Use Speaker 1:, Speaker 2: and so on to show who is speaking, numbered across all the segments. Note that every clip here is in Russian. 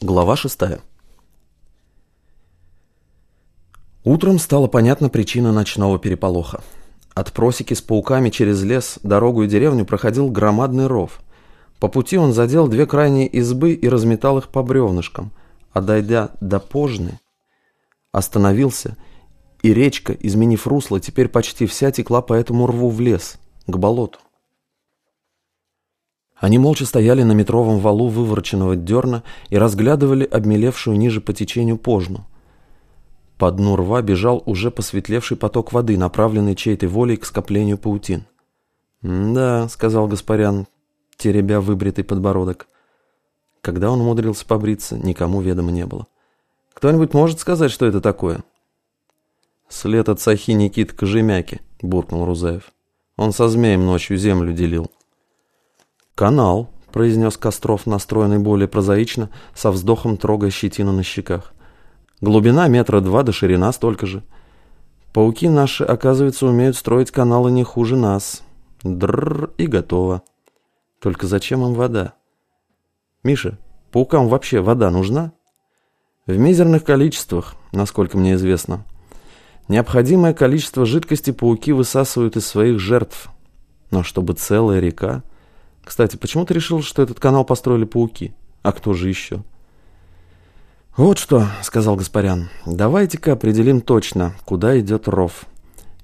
Speaker 1: Глава шестая. Утром стала понятна причина ночного переполоха. От просеки с пауками через лес, дорогу и деревню проходил громадный ров. По пути он задел две крайние избы и разметал их по бревнышкам, а дойдя до Пожны, остановился, и речка, изменив русло, теперь почти вся текла по этому рву в лес, к болоту. Они молча стояли на метровом валу вывороченного дерна и разглядывали обмелевшую ниже по течению пожну. По дну рва бежал уже посветлевший поток воды, направленный чьей-то волей к скоплению паутин. «Да», — сказал Гаспарян, теребя выбритый подбородок. Когда он умудрился побриться, никому ведомо не было. «Кто-нибудь может сказать, что это такое?» «След от Сахи Никит Кожемяки», — буркнул Рузаев. «Он со змеем ночью землю делил». «Канал», — произнес Костров, настроенный более прозаично, со вздохом трогая щетину на щеках. «Глубина метра два, до ширина столько же. Пауки наши, оказывается, умеют строить каналы не хуже нас. Дрррр, и готово. Только зачем им вода? Миша, паукам вообще вода нужна?» «В мизерных количествах, насколько мне известно. Необходимое количество жидкости пауки высасывают из своих жертв. Но чтобы целая река...» Кстати, почему ты решил, что этот канал построили пауки? А кто же еще? Вот что, сказал Гаспарян, давайте-ка определим точно, куда идет ров.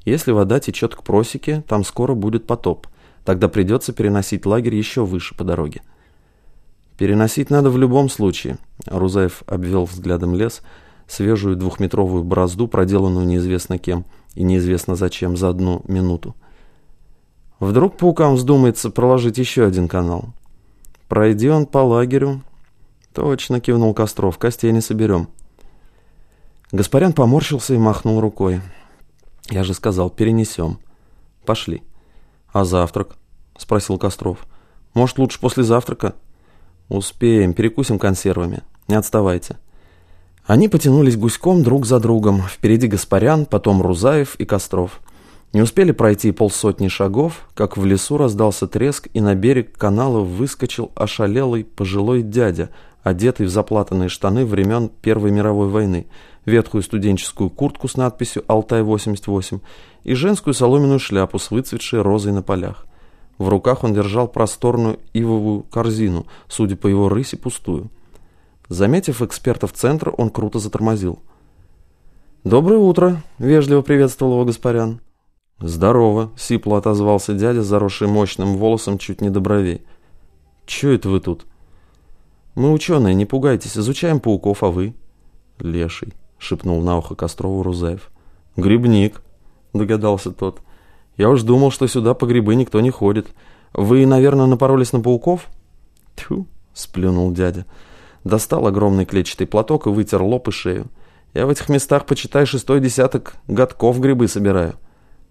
Speaker 1: Если вода течет к просеке, там скоро будет потоп. Тогда придется переносить лагерь еще выше по дороге. Переносить надо в любом случае. Рузаев обвел взглядом лес, свежую двухметровую борозду, проделанную неизвестно кем и неизвестно зачем за одну минуту. Вдруг паукам вздумается проложить еще один канал. Пройди он по лагерю. Точно, кивнул Костров, костей не соберем. Гаспарян поморщился и махнул рукой. Я же сказал, перенесем. Пошли. А завтрак? Спросил Костров. Может, лучше после завтрака? Успеем, перекусим консервами. Не отставайте. Они потянулись гуськом друг за другом. Впереди Гаспарян, потом Рузаев и Костров. Не успели пройти полсотни шагов, как в лесу раздался треск, и на берег канала выскочил ошалелый пожилой дядя, одетый в заплатанные штаны времен Первой мировой войны, ветхую студенческую куртку с надписью «Алтай-88» и женскую соломенную шляпу с выцветшей розой на полях. В руках он держал просторную ивовую корзину, судя по его рысе, пустую. Заметив экспертов центра, он круто затормозил. «Доброе утро!» — вежливо приветствовал его Гаспарян. «Здорово», — сипло отозвался дядя, заросший мощным волосом чуть не до бровей. «Чё это вы тут?» «Мы ученые, не пугайтесь, изучаем пауков, а вы?» «Леший», — шепнул на ухо Кострову Рузаев. «Грибник», — догадался тот. «Я уж думал, что сюда по грибы никто не ходит. Вы, наверное, напоролись на пауков?» «Тьфу», — сплюнул дядя. Достал огромный клетчатый платок и вытер лоб и шею. «Я в этих местах, почитай, шестой десяток годков грибы собираю».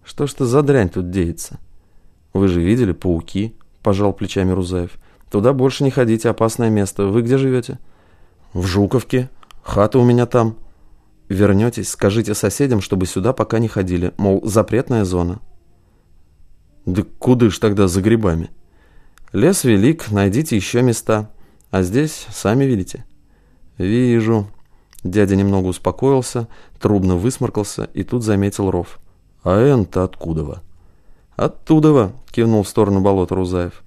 Speaker 1: Что ж это за дрянь тут деется? Вы же видели пауки, пожал плечами Рузаев. Туда больше не ходите, опасное место. Вы где живете? В Жуковке. Хата у меня там. Вернетесь, скажите соседям, чтобы сюда пока не ходили. Мол, запретная зона. Да куда ж тогда за грибами? Лес велик, найдите еще места. А здесь, сами видите. Вижу. Дядя немного успокоился, трубно высморкался и тут заметил ров. «А Эн-то откуда-во?» «Оттуда-во», — кивнул в сторону болота Рузаев.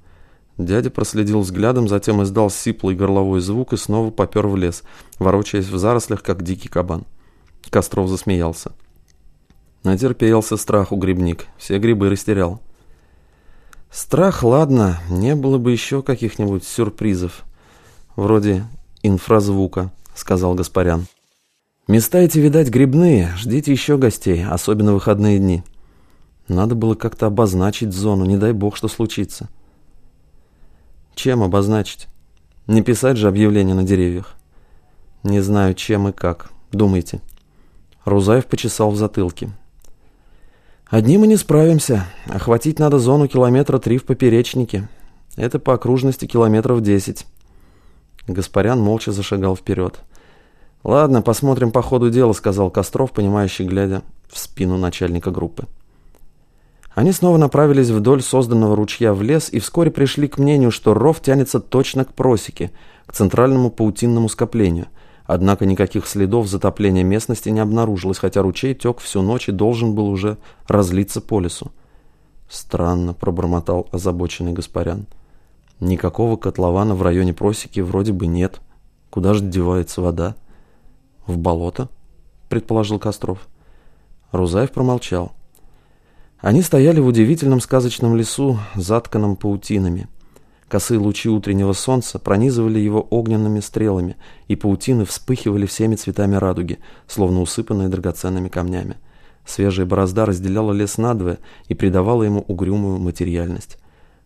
Speaker 1: Дядя проследил взглядом, затем издал сиплый горловой звук и снова попер в лес, ворочаясь в зарослях, как дикий кабан. Костров засмеялся. Натерпелся страху грибник, все грибы растерял. Страх, ладно, не было бы еще каких-нибудь сюрпризов. Вроде инфразвука, сказал Гаспарян. Места эти, видать, грибные. Ждите еще гостей, особенно выходные дни. Надо было как-то обозначить зону, не дай бог, что случится. Чем обозначить? Не писать же объявление на деревьях. Не знаю, чем и как. Думайте. Рузаев почесал в затылке. Одни мы не справимся. Охватить надо зону километра три в поперечнике. Это по окружности километров десять. Гаспарян молча зашагал вперед. «Ладно, посмотрим по ходу дела», — сказал Костров, понимающий, глядя в спину начальника группы. Они снова направились вдоль созданного ручья в лес и вскоре пришли к мнению, что ров тянется точно к просеке, к центральному паутинному скоплению. Однако никаких следов затопления местности не обнаружилось, хотя ручей тек всю ночь и должен был уже разлиться по лесу. «Странно», — пробормотал озабоченный Гаспарян. «Никакого котлована в районе просеки вроде бы нет. Куда же девается вода?» «В болото?» — предположил Костров. Рузаев промолчал. Они стояли в удивительном сказочном лесу, затканном паутинами. Косые лучи утреннего солнца пронизывали его огненными стрелами, и паутины вспыхивали всеми цветами радуги, словно усыпанные драгоценными камнями. Свежая борозда разделяла лес надвое и придавала ему угрюмую материальность.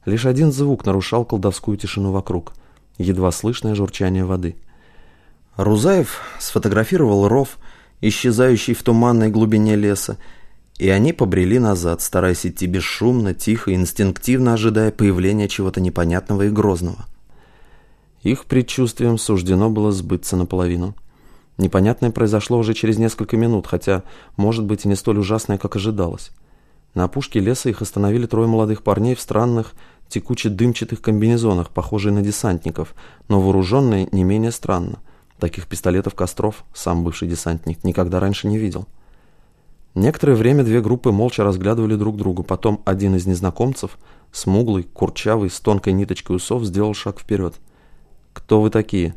Speaker 1: Лишь один звук нарушал колдовскую тишину вокруг, едва слышное журчание воды. Рузаев сфотографировал ров, исчезающий в туманной глубине леса, и они побрели назад, стараясь идти бесшумно, тихо, инстинктивно ожидая появления чего-то непонятного и грозного. Их предчувствием суждено было сбыться наполовину. Непонятное произошло уже через несколько минут, хотя, может быть, и не столь ужасное, как ожидалось. На опушке леса их остановили трое молодых парней в странных, текуче-дымчатых комбинезонах, похожие на десантников, но вооруженные не менее странно. Таких пистолетов Костров, сам бывший десантник, никогда раньше не видел. Некоторое время две группы молча разглядывали друг друга. Потом один из незнакомцев, смуглый, курчавый, с тонкой ниточкой усов, сделал шаг вперед. «Кто вы такие?»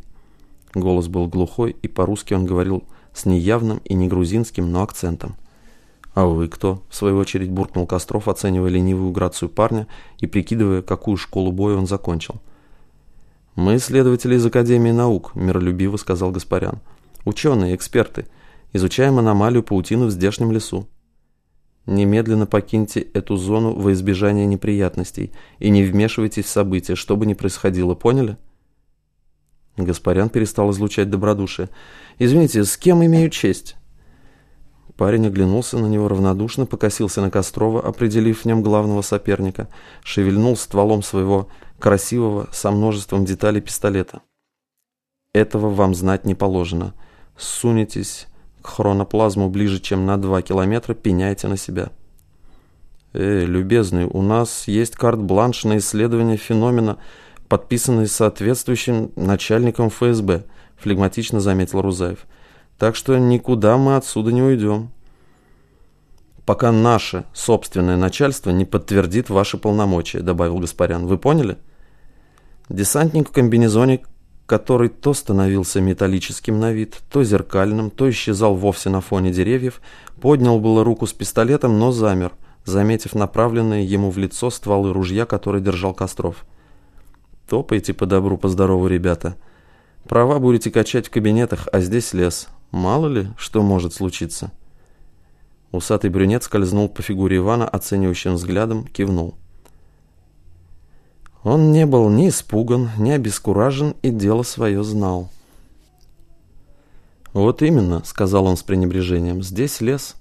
Speaker 1: Голос был глухой, и по-русски он говорил с неявным и не грузинским, но акцентом. «А вы кто?» – в свою очередь буркнул Костров, оценивая ленивую грацию парня и прикидывая, какую школу боя он закончил. «Мы исследователи из Академии наук», – миролюбиво сказал Гаспарян. «Ученые, эксперты – Изучаем аномалию паутины в здешнем лесу. Немедленно покиньте эту зону во избежание неприятностей и не вмешивайтесь в события, что бы ни происходило, поняли? Гаспарян перестал излучать добродушие. «Извините, с кем имею честь?» Парень оглянулся на него равнодушно, покосился на Кострова, определив в нем главного соперника, шевельнул стволом своего красивого со множеством деталей пистолета. «Этого вам знать не положено. Сунетесь к хроноплазму ближе, чем на 2 километра, пеняйте на себя. Э, любезный, у нас есть карт-бланш на исследование феномена, подписанный соответствующим начальником ФСБ, флегматично заметил Рузаев. Так что никуда мы отсюда не уйдем. Пока наше собственное начальство не подтвердит ваши полномочия, добавил Гаспарян. Вы поняли? Десантник в комбинезоне который то становился металлическим на вид, то зеркальным, то исчезал вовсе на фоне деревьев, поднял было руку с пистолетом, но замер, заметив направленные ему в лицо стволы ружья, который держал Костров. «Топайте по добру, по здорову, ребята. Права будете качать в кабинетах, а здесь лес. Мало ли, что может случиться». Усатый брюнет скользнул по фигуре Ивана оценивающим взглядом, кивнул. Он не был ни испуган, ни обескуражен и дело свое знал. «Вот именно», — сказал он с пренебрежением, — «здесь лес.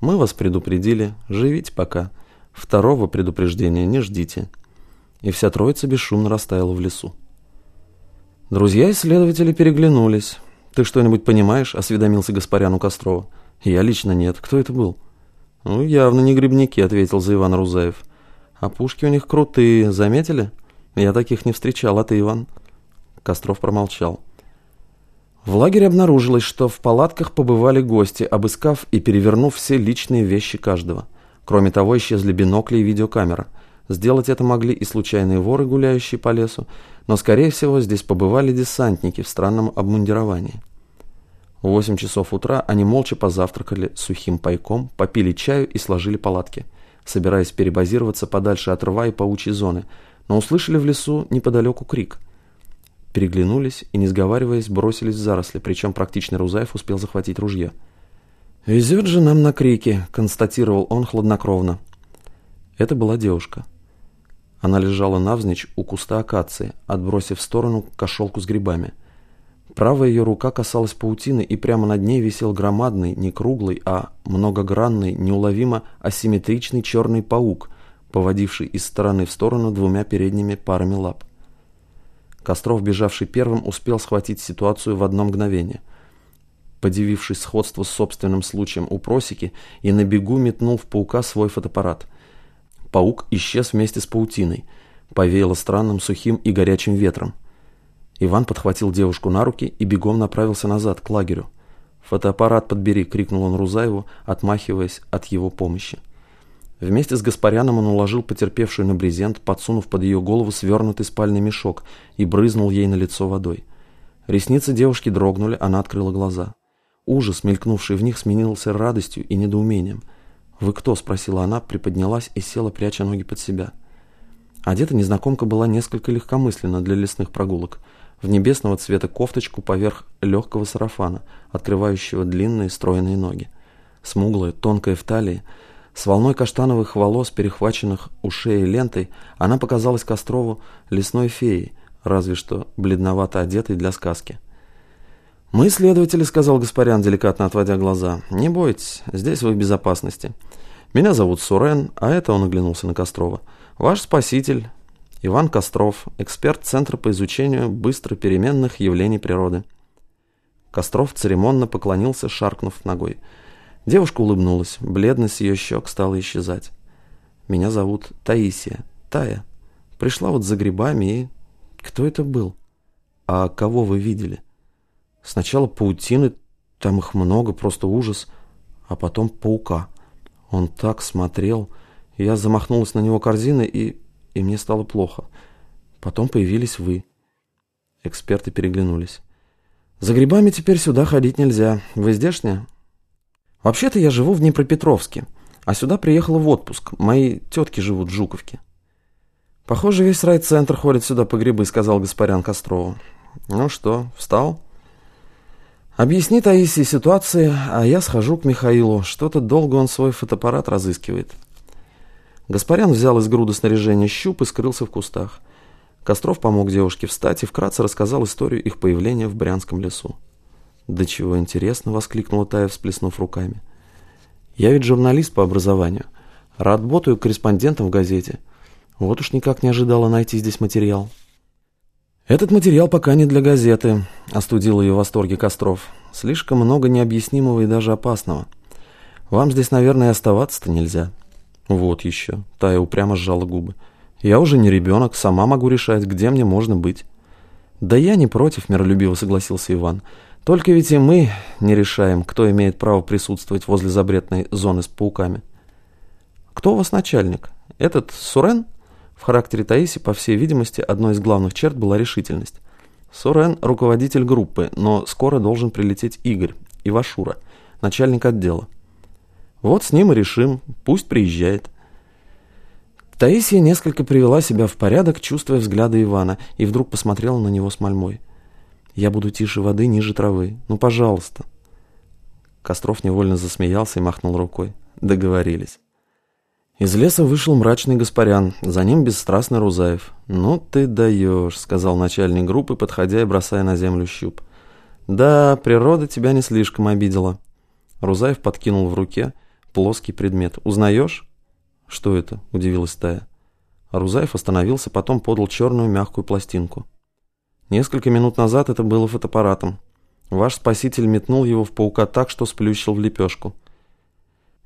Speaker 1: Мы вас предупредили, живите пока. Второго предупреждения не ждите». И вся троица бесшумно растаяла в лесу. Друзья-исследователи переглянулись. «Ты что-нибудь понимаешь?» — осведомился Гаспарян у Кострова. «Я лично нет. Кто это был?» «Ну, явно не грибники», — ответил за Иван Рузаев. «А пушки у них крутые, заметили?» Я таких не встречал, а ты, Иван?» Костров промолчал. В лагере обнаружилось, что в палатках побывали гости, обыскав и перевернув все личные вещи каждого. Кроме того, исчезли бинокли и видеокамера. Сделать это могли и случайные воры, гуляющие по лесу, но, скорее всего, здесь побывали десантники в странном обмундировании. В 8 часов утра они молча позавтракали сухим пайком, попили чаю и сложили палатки, собираясь перебазироваться подальше от рва и паучьей зоны – но услышали в лесу неподалеку крик. Переглянулись и, не сговариваясь, бросились в заросли, причем практичный Рузаев успел захватить ружье. «Везет же нам на крики», — констатировал он хладнокровно. Это была девушка. Она лежала навзничь у куста акации, отбросив в сторону кошелку с грибами. Правая ее рука касалась паутины, и прямо над ней висел громадный, не круглый, а многогранный, неуловимо асимметричный черный паук — поводивший из стороны в сторону двумя передними парами лап. Костров, бежавший первым, успел схватить ситуацию в одно мгновение. Подивившись сходству с собственным случаем у просеки, и на бегу метнул в паука свой фотоаппарат. Паук исчез вместе с паутиной. Повеяло странным сухим и горячим ветром. Иван подхватил девушку на руки и бегом направился назад, к лагерю. «Фотоаппарат подбери!» — крикнул он Рузаеву, отмахиваясь от его помощи. Вместе с Гаспаряном он уложил потерпевшую на брезент, подсунув под ее голову свернутый спальный мешок и брызнул ей на лицо водой. Ресницы девушки дрогнули, она открыла глаза. Ужас, мелькнувший в них, сменился радостью и недоумением. «Вы кто?» — спросила она, приподнялась и села, пряча ноги под себя. Одета незнакомка была несколько легкомысленно для лесных прогулок. В небесного цвета кофточку поверх легкого сарафана, открывающего длинные стройные ноги. Смуглая, тонкая в талии, с волной каштановых волос, перехваченных у шеи лентой, она показалась Кострову лесной феей, разве что бледновато одетой для сказки. «Мы следователи», — сказал Гаспарян, деликатно отводя глаза. «Не бойтесь, здесь вы в безопасности. Меня зовут Сурен, а это он оглянулся на Кострова. Ваш спаситель, Иван Костров, эксперт Центра по изучению быстро переменных явлений природы». Костров церемонно поклонился, шаркнув ногой. Девушка улыбнулась, бледность ее щек стала исчезать. «Меня зовут Таисия, Тая. Пришла вот за грибами и...» «Кто это был?» «А кого вы видели?» «Сначала паутины, там их много, просто ужас, а потом паука. Он так смотрел, я замахнулась на него корзиной, и, и мне стало плохо. Потом появились вы». Эксперты переглянулись. «За грибами теперь сюда ходить нельзя. Вы здешняя?» Вообще-то я живу в Днепропетровске, а сюда приехала в отпуск. Мои тетки живут в Жуковке. Похоже, весь райцентр ходит сюда по грибы, сказал Гаспарян Кострову. Ну что, встал? Объясни Таисии ситуацию, а я схожу к Михаилу. Что-то долго он свой фотоаппарат разыскивает. Гаспарян взял из груды снаряжения щуп и скрылся в кустах. Костров помог девушке встать и вкратце рассказал историю их появления в Брянском лесу. «Да чего интересно!» — воскликнула Тая, всплеснув руками. «Я ведь журналист по образованию. Работаю корреспондентом в газете. Вот уж никак не ожидала найти здесь материал». «Этот материал пока не для газеты», — остудил ее в восторге Костров. «Слишком много необъяснимого и даже опасного. Вам здесь, наверное, оставаться-то нельзя». «Вот еще», — Тая упрямо сжала губы. «Я уже не ребенок, сама могу решать, где мне можно быть». «Да я не против», — миролюбиво согласился Иван. Только ведь и мы не решаем, кто имеет право присутствовать возле запретной зоны с пауками. Кто у вас начальник? Этот Сурен? В характере Таиси, по всей видимости, одной из главных черт была решительность. Сурен – руководитель группы, но скоро должен прилететь Игорь, Ивашура, начальник отдела. Вот с ним и решим, пусть приезжает. Таисия несколько привела себя в порядок, чувствуя взгляды Ивана, и вдруг посмотрела на него с мольмой. Я буду тише воды, ниже травы. Ну, пожалуйста. Костров невольно засмеялся и махнул рукой. Договорились. Из леса вышел мрачный Гаспарян, за ним бесстрастный Рузаев. «Ну ты даешь», — сказал начальник группы, подходя и бросая на землю щуп. «Да, природа тебя не слишком обидела». Рузаев подкинул в руке плоский предмет. «Узнаешь?» «Что это?» — удивилась Тая. Рузаев остановился, потом подал черную мягкую пластинку. Несколько минут назад это было фотоаппаратом. Ваш спаситель метнул его в паука так, что сплющил в лепешку.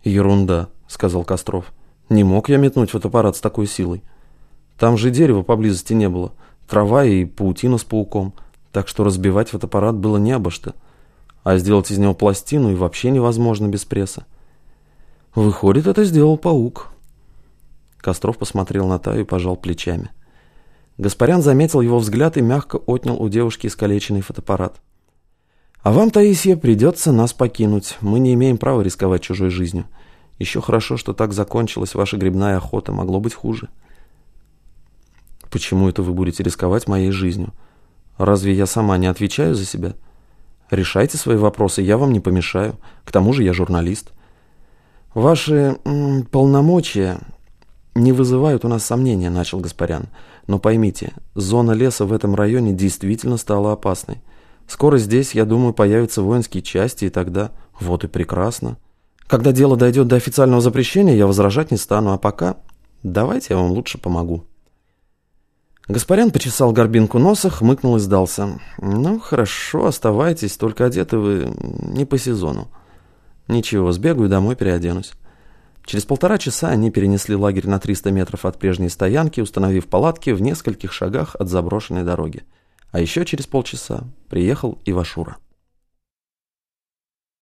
Speaker 1: «Ерунда», — сказал Костров. «Не мог я метнуть фотоаппарат с такой силой. Там же дерева поблизости не было, трава и паутина с пауком, так что разбивать фотоаппарат было не обо что. А сделать из него пластину и вообще невозможно без пресса. Выходит, это сделал паук». Костров посмотрел на Таю и пожал плечами. Гаспарян заметил его взгляд и мягко отнял у девушки искалеченный фотоаппарат. «А вам, Таисия, придется нас покинуть. Мы не имеем права рисковать чужой жизнью. Еще хорошо, что так закончилась ваша грибная охота. Могло быть хуже». «Почему это вы будете рисковать моей жизнью? Разве я сама не отвечаю за себя? Решайте свои вопросы, я вам не помешаю. К тому же я журналист». «Ваши полномочия не вызывают у нас сомнения», — начал Гаспарян. Но поймите, зона леса в этом районе действительно стала опасной. Скоро здесь, я думаю, появятся воинские части, и тогда... Вот и прекрасно. Когда дело дойдет до официального запрещения, я возражать не стану, а пока... Давайте я вам лучше помогу. Гаспарян почесал горбинку носа, хмыкнул и сдался. «Ну, хорошо, оставайтесь, только одеты вы не по сезону. Ничего, сбегаю домой, переоденусь». Через полтора часа они перенесли лагерь на 300 метров от прежней стоянки, установив палатки в нескольких шагах от заброшенной дороги. А еще через полчаса приехал Ивашура.